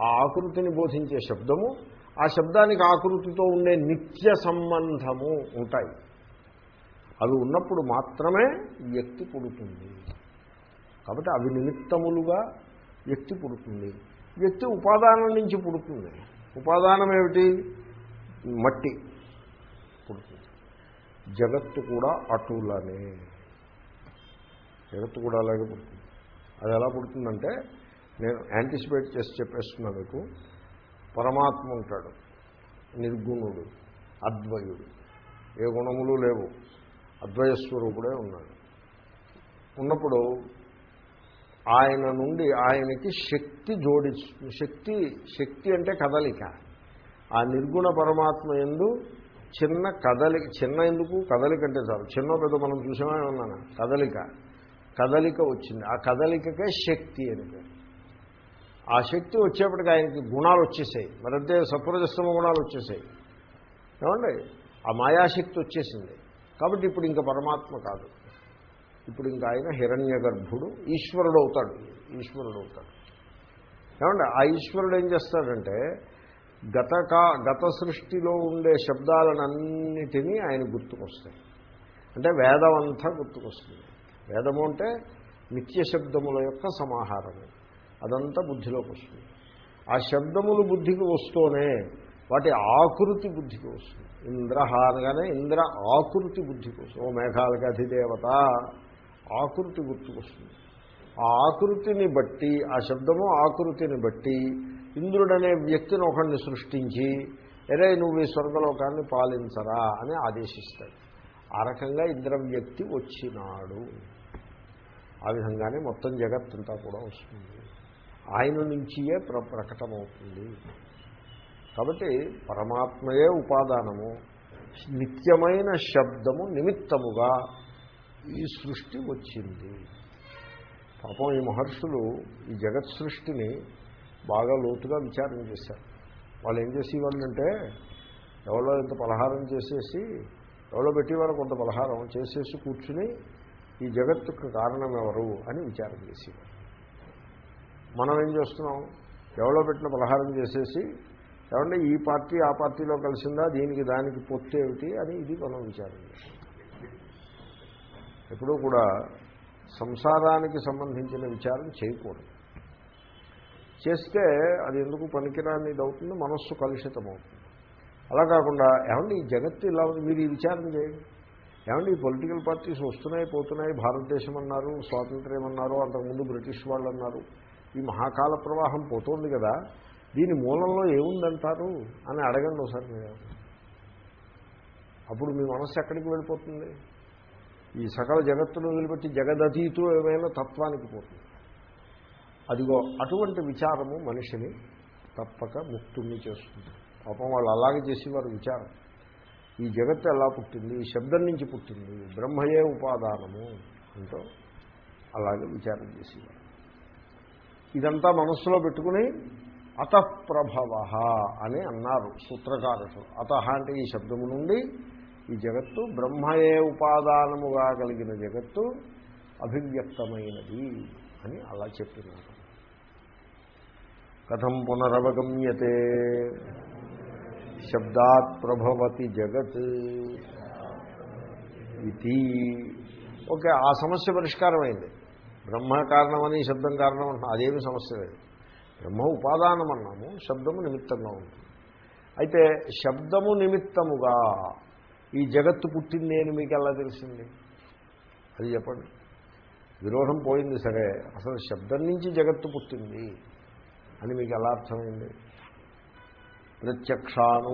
ఆ ఆకృతిని బోధించే శబ్దము ఆ శబ్దానికి ఆకృతితో ఉండే నిత్య సంబంధము ఉంటాయి. అవి ఉన్నప్పుడు మాత్రమే వ్యక్తి పుడుతుంది. కాబట్టి అవి నిమిత్తములుగా వ్యక్తి పుడుతుంది. వ్యక్తి ఉపాదానం నుంచి పుడుతుంది. ఉపాదానం ఏమిటి? మట్టి పుడుతుంది. జగత్తు కూడా అటులనే. జగత్తు కూడా అలాగే పుడుతుంది. అది ఎలా పుడుతుందంటే నేను యాంటిసిపేట్ చేసి చెప్పేస్తున్నాను మీకు. పరమాత్మ ఉంటాడు. నిర్గుణుడు. అద్వయుడు. ఏ గుణములు లేవు. అద్వయస్వరూపుడే ఉన్నాడు. ఉన్నప్పుడు ఆయన నుండి ఆయనకి శక్తి జోడి శక్తి శక్తి అంటే కదలిక. ఆ నిర్గుణ పరమాత్మ ఎందు చిన్న కదలిక చిన్న ఎందుకు? కదలిక అంటే చాలు. చిన్న పెద్ద మనం చూసామే ఉన్నాను కదలిక. కదలిక వచ్చింది. ఆ కదలికకే శక్తి అని పేరు. ఆ శక్తి వచ్చేప్పటికి ఆయనకి గుణాలు వచ్చేసాయి. మరంతే సత్వరజస్తమ గుణాలు వచ్చేసాయి. ఏమండి? ఆ మాయాశక్తి వచ్చేసింది. కాబట్టి ఇప్పుడు ఇంకా పరమాత్మ కాదు. ఇప్పుడు ఇంకా ఆయన హిరణ్య గర్భుడు ఈశ్వరుడు అవుతాడు ఈశ్వరుడు అవుతాడు ఏమంటే ఆ ఈశ్వరుడు ఏం చేస్తాడంటే గత కా గత సృష్టిలో ఉండే శబ్దాలన్నిటినీ ఆయన గుర్తుకొస్తాయి. అంటే వేదం అంతా గుర్తుకొస్తుంది. వేదము అంటే నిత్య శబ్దముల యొక్క సమాహారము. అదంతా బుద్ధిలోకి వస్తుంది. ఆ శబ్దములు బుద్ధికి వస్తూనే వాటి ఆకృతి బుద్ధికి వస్తుంది. ఇంద్ర అనగానే ఇంద్ర ఆకృతి బుద్ధికి వస్తుంది. ఓ మేఘాలకి అధిదేవత ఆకృతి గుర్తుకొస్తుంది. ఆ ఆకృతిని బట్టి ఆ శబ్దము ఆకృతిని బట్టి ఇంద్రుడనే వ్యక్తిని ఒకడిని సృష్టించి ఎరే నువ్వు ఈ స్వర్గలోకాన్ని పాలించరా అని ఆదేశిస్తాడు. ఆ రకంగా ఇంద్ర వ్యక్తి వచ్చినాడు. ఆ విధంగానే మొత్తం జగత్తంతా కూడా వస్తుంది. ఆయన నుంచియే ప్ర ప్రకటమవుతుంది. కాబట్టి పరమాత్మయే ఉపాదానము. నిత్యమైన శబ్దము నిమిత్తముగా ఈ సృష్టి వచ్చింది. పాపం ఈ మహర్షులు ఈ జగత్ సృష్టిని బాగా లోతుగా విచారం చేశారు. వాళ్ళు ఏం చేసేవాళ్ళంటే ఎవరో ఇంత పలహారం చేసేసి ఎవరో పెట్టేవారు కొంత పలహారం చేసేసి కూర్చుని ఈ జగత్తుకు కారణం ఎవరు అని విచారం చేసేవారు. మనం ఏం చేస్తున్నాం? ఎవరో పెట్టిన పలహారం చేసేసి ఏమంటే ఈ పార్టీ ఆ పార్టీలో కలిసిందా దీనికి దానికి పొత్తు ఏమిటి అని ఇది మనం విచారం చేస్తాం ఎప్పుడూ కూడా సంసారానికి సంబంధించిన విచారం చేయకూడదు. చేస్తే అది ఎందుకు పనికిరాని అవుతుంది మనస్సు కలుషితం అవుతుంది అలా కాకుండా ఏమండి ఈ జగత్తు ఇలా ఉంది మీరు ఈ విచారం చేయండి. ఏమండి ఈ పొలిటికల్ పార్టీస్ వస్తున్నాయి పోతున్నాయి భారతదేశం అన్నారు స్వాతంత్ర్యం అన్నారు అంతకుముందు బ్రిటిష్ వాళ్ళు అన్నారు ఈ మహాకాల ప్రవాహం పోతుంది కదా దీని మూలంలో ఏముందంటారు అని అడగండి ఒకసారి మీరు. అప్పుడు మీ మనస్సు ఎక్కడికి వెళ్ళిపోతుంది? ఈ సకల జగత్తును వదిలిపెట్టి జగదతీతు ఏమైనా తత్వానికి పోతుంది. అదిగో అటువంటి విచారము మనిషిని తప్పక ముక్తుణ్ణి చేస్తుంది. పాపం వాళ్ళు అలాగే చేసేవారు విచారం. ఈ జగత్తు ఎలా పుట్టింది? ఈ శబ్దం నుంచి పుట్టింది. బ్రహ్మయే ఉపాదానము అంటూ అలాగే విచారం చేసేవారు. ఇదంతా మనస్సులో పెట్టుకుని అతఃప్రభవ అని అన్నారు సూత్రకారుడు అత అంటే ఈ శబ్దము నుండి ఈ జగత్తు బ్రహ్మయే ఉపాదానముగా కలిగిన జగత్తు అభివ్యక్తమైనది అని అలా చెప్పినారు. కథం పునరవగమ్యతే. శబ్దాత్ ప్రభవతి జగత్ ఇది. ఓకే ఆ సమస్య పరిష్కారమైంది. బ్రహ్మ కారణమని శబ్దం కారణం అంటున్నాం అదేమి సమస్య లేదు. బ్రహ్మ ఉపాదానం అన్నాము శబ్దము నిమిత్తంగా ఉంటుంది అయితే శబ్దము నిమిత్తముగా ఈ జగత్తు పుట్టింది అని మీకు ఎలా తెలిసింది? అది చెప్పండి. విరోధం పోయింది సరే అసలు శబ్దం నుంచి జగత్తు పుట్టింది అని మీకు ఎలా అర్థమైంది? ప్రత్యక్షానుమానాభ్యాం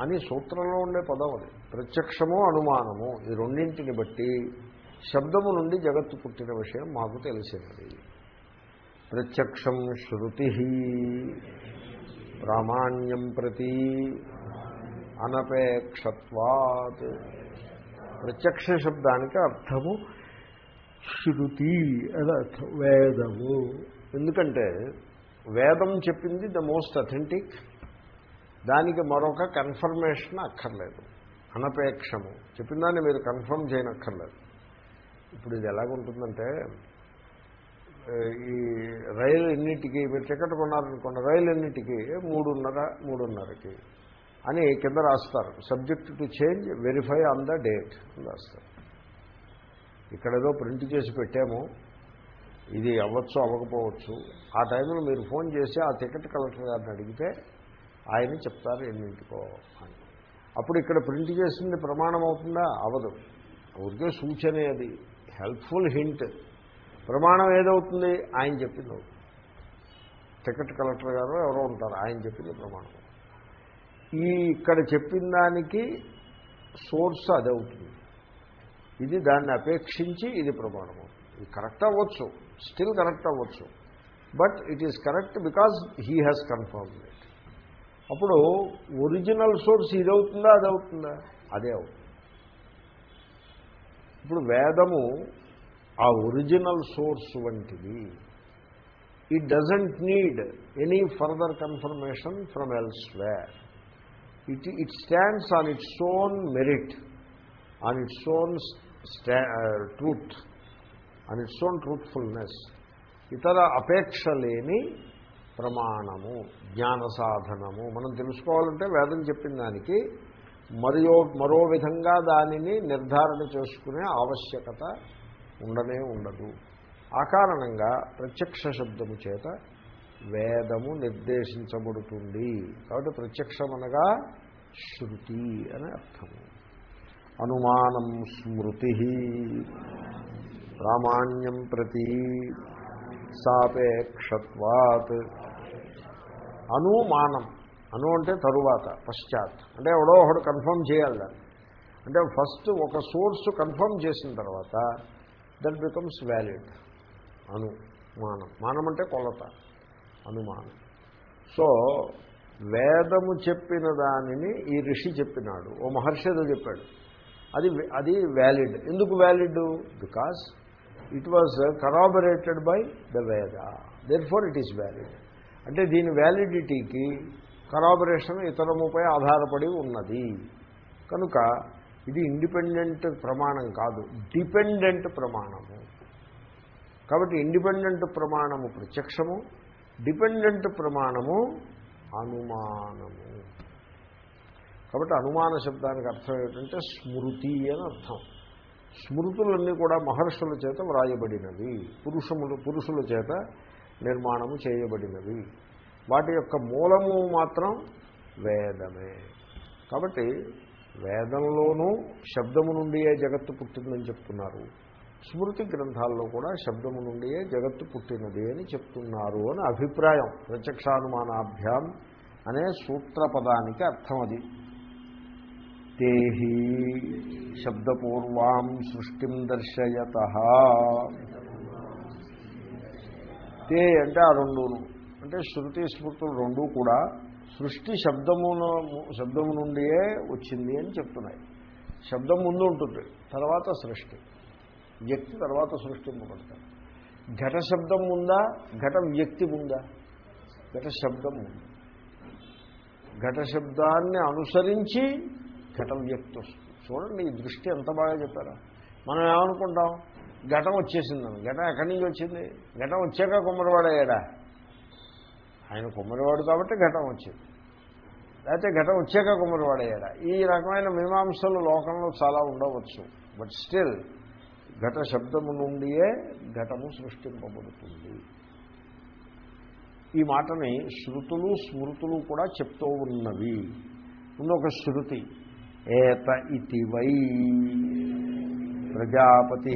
అని సూత్రంలో ఉండే పదం అది. ప్రత్యక్షము అనుమానము ఈ రెండింటిని బట్టి శబ్దము నుండి జగత్తు పుట్టిన విషయం మాకు తెలిసినది. ప్రత్యక్షం శృతి ప్రామాణ్యం ప్రతి అనపేక్షత్వాత్. ప్రత్యక్ష శబ్దానికి అర్థము శృతి అని అర్థం వేదము. ఎందుకంటే వేదం చెప్పింది ద మోస్ట్ అథెంటిక్ దానికి మరొక కన్ఫర్మేషన్ అక్కర్లేదు. అనపేక్షము. చెప్పిందాన్ని మీరు కన్ఫర్మ్ చేయనక్కర్లేదు. ఇప్పుడు ఇది ఎలాగుంటుందంటే ఈ రైలు ఎన్నిటికి మీరు టికెట్ కొన్నారనుకోండి రైలు ఎన్నిటికి మూడున్నర మూడున్నరకి అని కింద రాస్తారు. Subject to change verify on the date అని రాస్తారు. ఇక్కడ ఏదో ప్రింట్ చేసి పెట్టాము. ఇది అవ్వచ్చు అవ్వకపోవచ్చు. ఆ టైంలో మీరు ఫోన్ చేసి ఆ టికెట్ కలెక్టర్ గారిని అడిగితే ఆయన చెప్తారు ఎన్నింటికో అని. అప్పుడు ఇక్కడ ప్రింట్ చేసింది ప్రమాణం అవుతుందా? అవదు. ఊరికే సూచనే అది. హెల్ప్ఫుల్ హింట్ ప్రమాణం ఏదవుతుంది? ఆయన చెప్పింది. అవుతుంది టికెట్ కలెక్టర్ గారు ఎవరో ఉంటారు ఆయన చెప్పింది ప్రమాణం. ఈ ఇక్కడ చెప్పిన దానికి సోర్స్ అది అవుతుంది ఇది దాన్ని అపేక్షించి ఇది ప్రమాణం. ఇది కరెక్ట్ అవ్వచ్చు. స్టిల్ కరెక్ట్ అవ్వచ్చు. But it is correct because he has confirm it. అప్పుడు ఒరిజినల్ సోర్స్ ఇది అవుతుందా అది అవుతుందా అదే అవుతుంది. ఇప్పుడు వేదము ఆ ఒరిజినల్ సోర్స్ వంటిది. It doesn't need any further confirmation from elsewhere it it stands on its own merit on its own truth on its own truthfulness ఇతర అపేక్ష లేని ప్రమాణము జ్ఞాన సాధనము. మనం తెలుసుకోవాలంటే వేదం చెప్పిన దానికి మరియు మరో విధంగా దానిని నిర్ధారణ చేసుకునే ఆవశ్యకత ఉండనే ఉండదు. ఆ కారణంగా ప్రత్యక్ష శబ్దము చేత వేదము నిర్దేశించబడుతుంది. కాబట్టి ప్రత్యక్షమనగా శృతి అని అర్థము. అనుమానం స్మృతి ప్రామాణ్యం ప్రతి సాపేక్షత్వాత్. అనుమానం. అను అంటే తరువాత పశ్చాత్. అంటే ఎవడో ఒకడు కన్ఫర్మ్ చేయాలి దాన్ని. అంటే ఫస్ట్ ఒక సోర్స్ కన్ఫర్మ్ చేసిన తర్వాత దట్ బికమ్స్ వ్యాలిడ్. అను మానం. మానం అంటే కొలత అనుమానం. సో వేదము చెప్పిన దానిని ఈ ఋషి చెప్పినాడు. ఓ మహర్షి ఏదో చెప్పాడు. అది అది వ్యాలిడ్. ఎందుకు valid? Because it was corroborated by the Veda. Therefore it is valid అంటే దీని వ్యాలిడిటీకి కరాబరేషన్ ఇతరముపై ఆధారపడి ఉన్నది. కనుక ఇది ఇండిపెండెంట్ ప్రమాణం కాదు డిపెండెంట్ ప్రమాణము. కాబట్టి ఇండిపెండెంట్ ప్రమాణము ప్రత్యక్షము డిపెండెంట్ ప్రమాణము అనుమానము. కాబట్టి అనుమాన శబ్దానికి అర్థం ఏంటంటే స్మృతి అని అర్థం. స్మృతులన్నీ కూడా మహర్షుల చేత వ్రాయబడినవి పురుషములు పురుషుల చేత నిర్మాణము చేయబడినవి. వాటి యొక్క మూలము మాత్రం వేదమే. కాబట్టి వేదంలోనూ శబ్దము నుండియే జగత్తు పుట్టిందని చెప్తున్నారు. స్మృతి గ్రంథాల్లో కూడా శబ్దము నుండియే జగత్తు పుట్టినది అని చెప్తున్నారు అని అభిప్రాయం. ప్రత్యక్షానుమానాభ్యాం అనే సూత్రపదానికి అర్థం అది. తేహి శబ్దపూర్వాం సృష్టిం దర్శయత. తే అంటే ఆ రెండును. అంటే శృతి స్మృతులు రెండూ కూడా సృష్టి శబ్దమును శబ్దము నుండియే వచ్చింది అని చెప్తున్నాయి. శబ్దం ముందు ఉంటుంది తర్వాత సృష్టి. వ్యక్తి తర్వాత సృష్టింపబడతాడు ఘట శబ్దం ఉందా ఘట వ్యక్తి ఉందా? ఘట శబ్దం ఉంది. ఘట శబ్దాన్ని అనుసరించి ఘట వ్యక్తి వస్తుంది. చూడండి ఈ దృష్టి ఎంత బాగా చెప్పారా. మనం ఏమనుకుంటాం? ఘటం వచ్చేసిందని ఘటం ఎక్కడి నుంచి వచ్చింది? ఘటం వచ్చాక కుమ్మరివాడయ్యాడా ఆయన కుమ్మరివాడు కాబట్టి ఘటం వచ్చింది. లేకపోతే ఘటం వచ్చాక కుమ్మరివాడయ్యాడా? ఈ రకమైన మీమాంసలు లోకంలో చాలా ఉండవచ్చు. బట్ స్టిల్ ఘట శబ్దము నుండియే ఘటము సృష్టింపబడుతుంది. ఈ మాటని శృతులు స్మృతులు కూడా చెప్తూ ఉన్నవి. ముందు ఒక శృతి. ఏత ఇతి వై ప్రజాపతి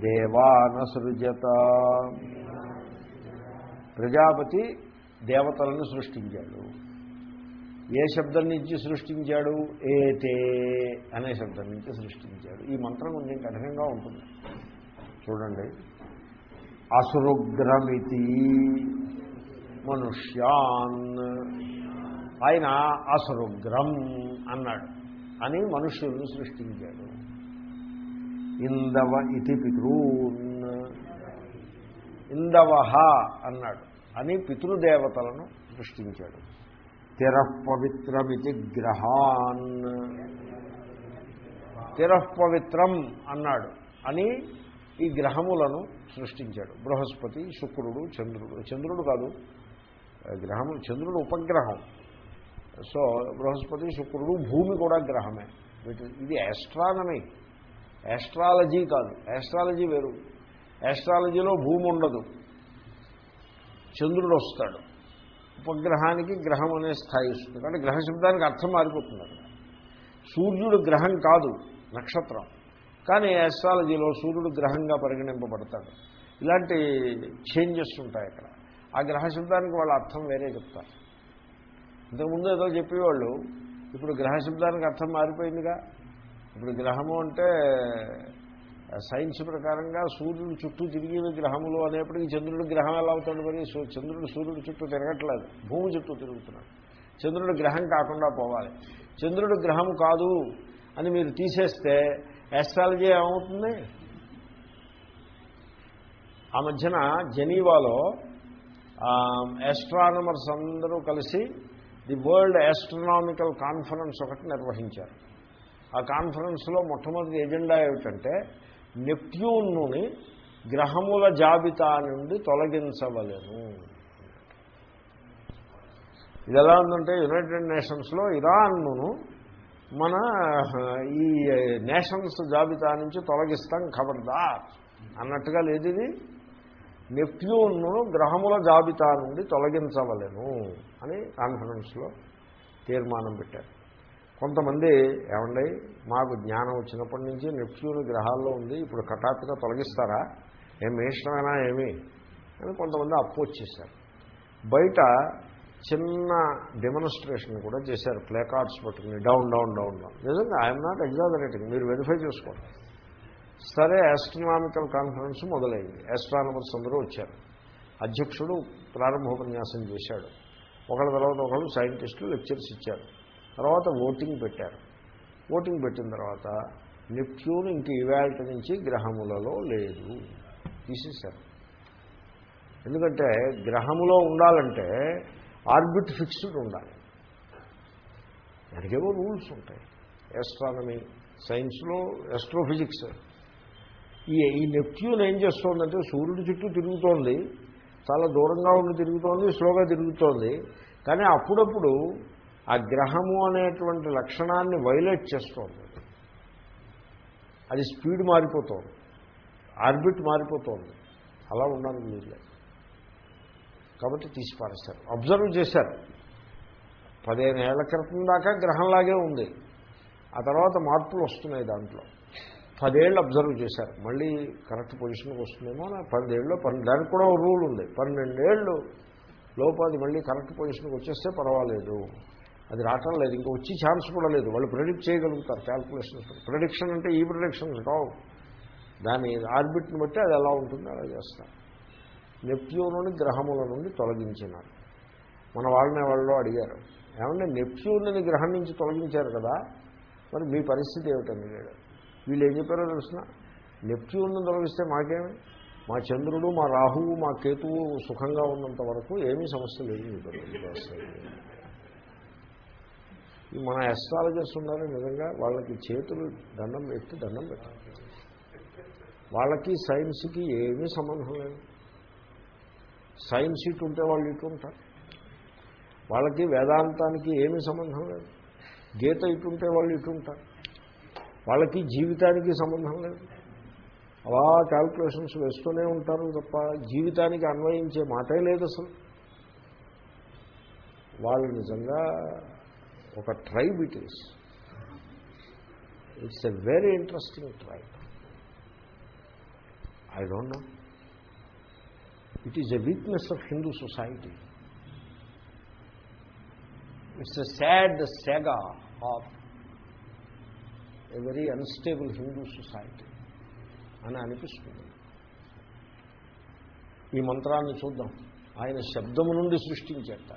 దేవానసృజత ప్రజాపతి దేవతలను సృష్టించాడు. ఏ శబ్దం నుంచి సృష్టించాడు? ఏతే అనే శబ్దం నుంచి సృష్టించాడు. ఈ మంత్రం కొంచెం కఠినంగా ఉంటుంది. చూడండి. అసురుగ్రమితి మనుష్యాన్. ఆయన అసురుగ్రం అన్నాడు. అని మనుష్యులను సృష్టించాడు. ఇందవ ఇది పితృన్. ఇందవహ అన్నాడు. అని పితృదేవతలను సృష్టించాడు. తిరపవిత్రమితి గ్రహాన్. తిరపవిత్రం అన్నాడు అని ఈ గ్రహములను సృష్టించాడు. బృహస్పతి శుక్రుడు చంద్రుడు. చంద్రుడు కాదు గ్రహము చంద్రుడు ఉపగ్రహం. సో బృహస్పతి శుక్రుడు భూమి కూడా గ్రహమే. ఇది యాస్ట్రానమీ యాస్ట్రాలజీ కాదు. యాస్ట్రాలజీ వేరు. యాస్ట్రాలజీలో భూమి ఉండదు. చంద్రుడు వస్తాడు. ఉపగ్రహానికి గ్రహం అనే స్థాయి ఇస్తుంది కానీ గ్రహ శబ్దానికి అర్థం మారిపోతుంది సూర్యుడు గ్రహం కాదు నక్షత్రం. కానీ యాస్ట్రాలజీలో సూర్యుడు గ్రహంగా పరిగణింపబడతాడు. ఇలాంటి చేంజెస్ ఉంటాయి అక్కడ. ఆ గ్రహ శబ్దానికి వాళ్ళ అర్థం వేరే చెప్తారు. ఇంతకుముందు ఏదో చెప్పేవాళ్ళు ఇప్పుడు గ్రహ శబ్దానికి అర్థం మారిపోయిందిగా. ఇప్పుడు గ్రహము అంటే సైన్స్ ప్రకారంగా సూర్యుడు చుట్టూ తిరిగి గ్రహములు అనేప్పటికీ చంద్రుడు గ్రహం ఎలా అవుతాడు మరి? చంద్రుడు సూర్యుడు చుట్టూ తిరగట్లేదు. భూమి చుట్టూ తిరుగుతున్నాడు. చంద్రుడు గ్రహం కాకుండా పోవాలి. చంద్రుడు గ్రహం కాదు అని మీరు తీసేస్తే ఎస్ట్రాలజీ ఏమవుతుంది? ఆ మధ్యన జెనీవాలో ఎస్ట్రానమర్స్ అందరూ కలిసి ది వరల్డ్ ఆస్ట్రనామికల్ కాన్ఫరెన్స్ ఒకటి నిర్వహించారు. ఆ కాన్ఫరెన్స్లో మొట్టమొదటి ఎజెండా ఏమిటంటే నెప్ట్యూన్నుని గ్రహముల జాబితా నుండి తొలగించవలను. ఇది ఎలా ఉందంటే యునైటెడ్ నేషన్స్లో ఇరాన్ను మన ఈ నేషన్స్ జాబితా నుంచి తొలగిస్తాం ఖబర్దార్ అన్నట్టుగా లేదు ఇది నెప్ట్యూన్ను గ్రహముల జాబితా నుండి తొలగించవలను అని కాన్ఫరెన్స్లో తీర్మానం పెట్టారు. కొంతమంది ఏమండి మాకు జ్ఞానం వచ్చినప్పటి నుంచి నెప్ట్యూన్ గ్రహాల్లో ఉంది ఇప్పుడు హఠాత్తుగా తొలగిస్తారా? ఏం మీ ఇష్టమైనా ఏమి? అని కొంతమంది అప్పు వచ్చేసారు బయట చిన్న డెమోన్స్ట్రేషన్ కూడా చేశారు ప్లే కార్డ్స్ పట్టుకుని డౌన్ డౌన్ డౌన్ డౌన్ నిజంగా ఐఎమ్ నాట్ ఎగ్జాగరేటింగ్ మీరు వెరిఫై చేసుకోండి. సరే ఆస్ట్రనామికల్ కాన్ఫరెన్స్ మొదలైంది. ఆస్ట్రానమర్స్ అందరూ వచ్చారు. అధ్యక్షుడు ప్రారంభోపన్యాసం చేశాడు. ఒకళ్ళ తర్వాత ఒకళ్ళు సైంటిస్టులు లెక్చర్స్ ఇచ్చారు. తర్వాత ఓటింగ్ పెట్టారు. ఓటింగ్ పెట్టిన తర్వాత నెప్ట్యూన్ ఇంక ఇవాళ నుంచి గ్రహములలో లేదు. తీసేశారు. ఎందుకంటే గ్రహములో ఉండాలంటే ఆర్బిట్ ఫిక్స్డ్ ఉండాలి. దానికేవో రూల్స్ ఉంటాయి. ఎస్ట్రానమీ సైన్స్లో ఎస్ట్రోఫిజిక్స్ ఈ ఈ నెప్ట్యూన్ ఏం చేస్తోందంటే సూర్యుడి చుట్టూ తిరుగుతోంది. చాలా దూరంగా ఉండి తిరుగుతోంది స్లోగా తిరుగుతోంది. కానీ అప్పుడప్పుడు ఆ గ్రహము అనేటువంటి లక్షణాన్ని వైలేట్ చేస్తోంది. అది స్పీడ్ మారిపోతోంది. ఆర్బిట్ మారిపోతోంది. అలా ఉండాలి వీళ్ళే కాబట్టి తీసి పారేస్తారు అబ్జర్వ్ చేశారు. పదిహేను ఏళ్ళ క్రితం దాకా గ్రహంలాగే ఉంది. ఆ తర్వాత మార్పులు వస్తున్నాయి దాంట్లో. పదేళ్ళు అబ్జర్వ్ చేశారు. మళ్ళీ కరెక్ట్ పొజిషన్కి వస్తుందేమో పన్నెండేళ్ళు పన్నెండు దానికి కూడా ఒక రూల్ ఉంది. పన్నెండేళ్ళు లోపాది అది మళ్ళీ కరెక్ట్ పొజిషన్కి వచ్చేస్తే పర్వాలేదు. అది రావటం లేదు. ఇంకా వచ్చి ఛాన్స్ కూడా లేదు. వాళ్ళు ప్రెడిక్ట్ చేయగలుగుతారు. క్యాల్కులేషన్స్ ప్రెడిక్షన్ అంటే ఈ ప్రిడిక్షన్స్ కావు దాని ఆర్బిట్ని బట్టి అది ఎలా ఉంటుందో అలా చేస్తారు. నెప్ట్యూనుని గ్రహముల నుండి తొలగించినారు. మన వాళ్ళని వాళ్ళు అడిగారు. ఏమంటే నెప్ట్యూన్ని గ్రహం నుంచి తొలగించారు కదా? మరి మీ పరిస్థితి ఏమిటని అడిగాడు వీళ్ళు ఏం చెప్పారో తెలుసిన? నెప్ట్యూన్ను తొలగిస్తే మాకేమి? మా చంద్రుడు మా రాహువు మా కేతువు సుఖంగా ఉన్నంత వరకు ఏమీ సమస్య లేదు. మీ మన ఎస్ట్రాలజర్స్ ఉన్నారు నిజంగా వాళ్ళకి చేతులు దండం పెట్టి దండం పెట్టాలి. వాళ్ళకి సైన్స్కి ఏమీ సంబంధం లేదు. సైన్స్ ఇటు ఉంటే వాళ్ళు ఇటు ఉంటారు. వాళ్ళకి వేదాంతానికి ఏమీ సంబంధం లేదు. గీత ఇటు ఉంటే వాళ్ళు ఇటు ఉంటారు. వాళ్ళకి జీవితానికి సంబంధం లేదు. అలా క్యాల్కులేషన్స్ వేస్తూనే ఉంటారు తప్ప జీవితానికి అన్వయించే మాటే లేదు అసలు. వాళ్ళు నిజంగా ఒక tribe it is it's a very interesting tribe I don't know it is a weakness of Hindu society it's a sad saga of a very unstable Hindu society అని అనిపిస్తుంది. ఈ మంత్రాన్ని చూద్దాం. ఆయన శబ్దము నుండి సృష్టించేట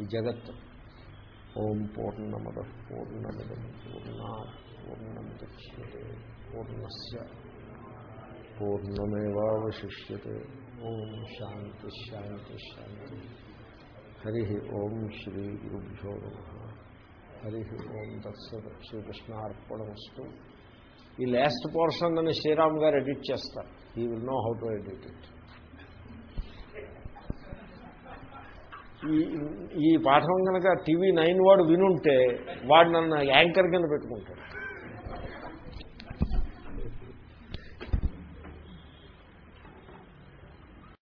ఈ జగత్తు. ఓం పూర్ణమద పూర్ణమిదం పూర్ణా పూర్ణముద్యతే పూర్ణస్య పూర్ణమేవాశిష్యతే ఓం శాంతి శాంతి శాంతి హరి ఓం శ్రీ గురుభ్యో నమ హరి ఓం తత్సత్ శ్రీకృష్ణార్పణమస్తు ఈ లాస్ట్ పోర్షన్ అని శ్రీరామ్ గారు ఎడిట్ చేస్తారు. He will know how to edit it ఈ ఈ పాఠం కనుక టీవీ నైన్ వాడు వినుంటే వాడు నన్ను యాంకర్ కింద పెట్టుకుంటాడు.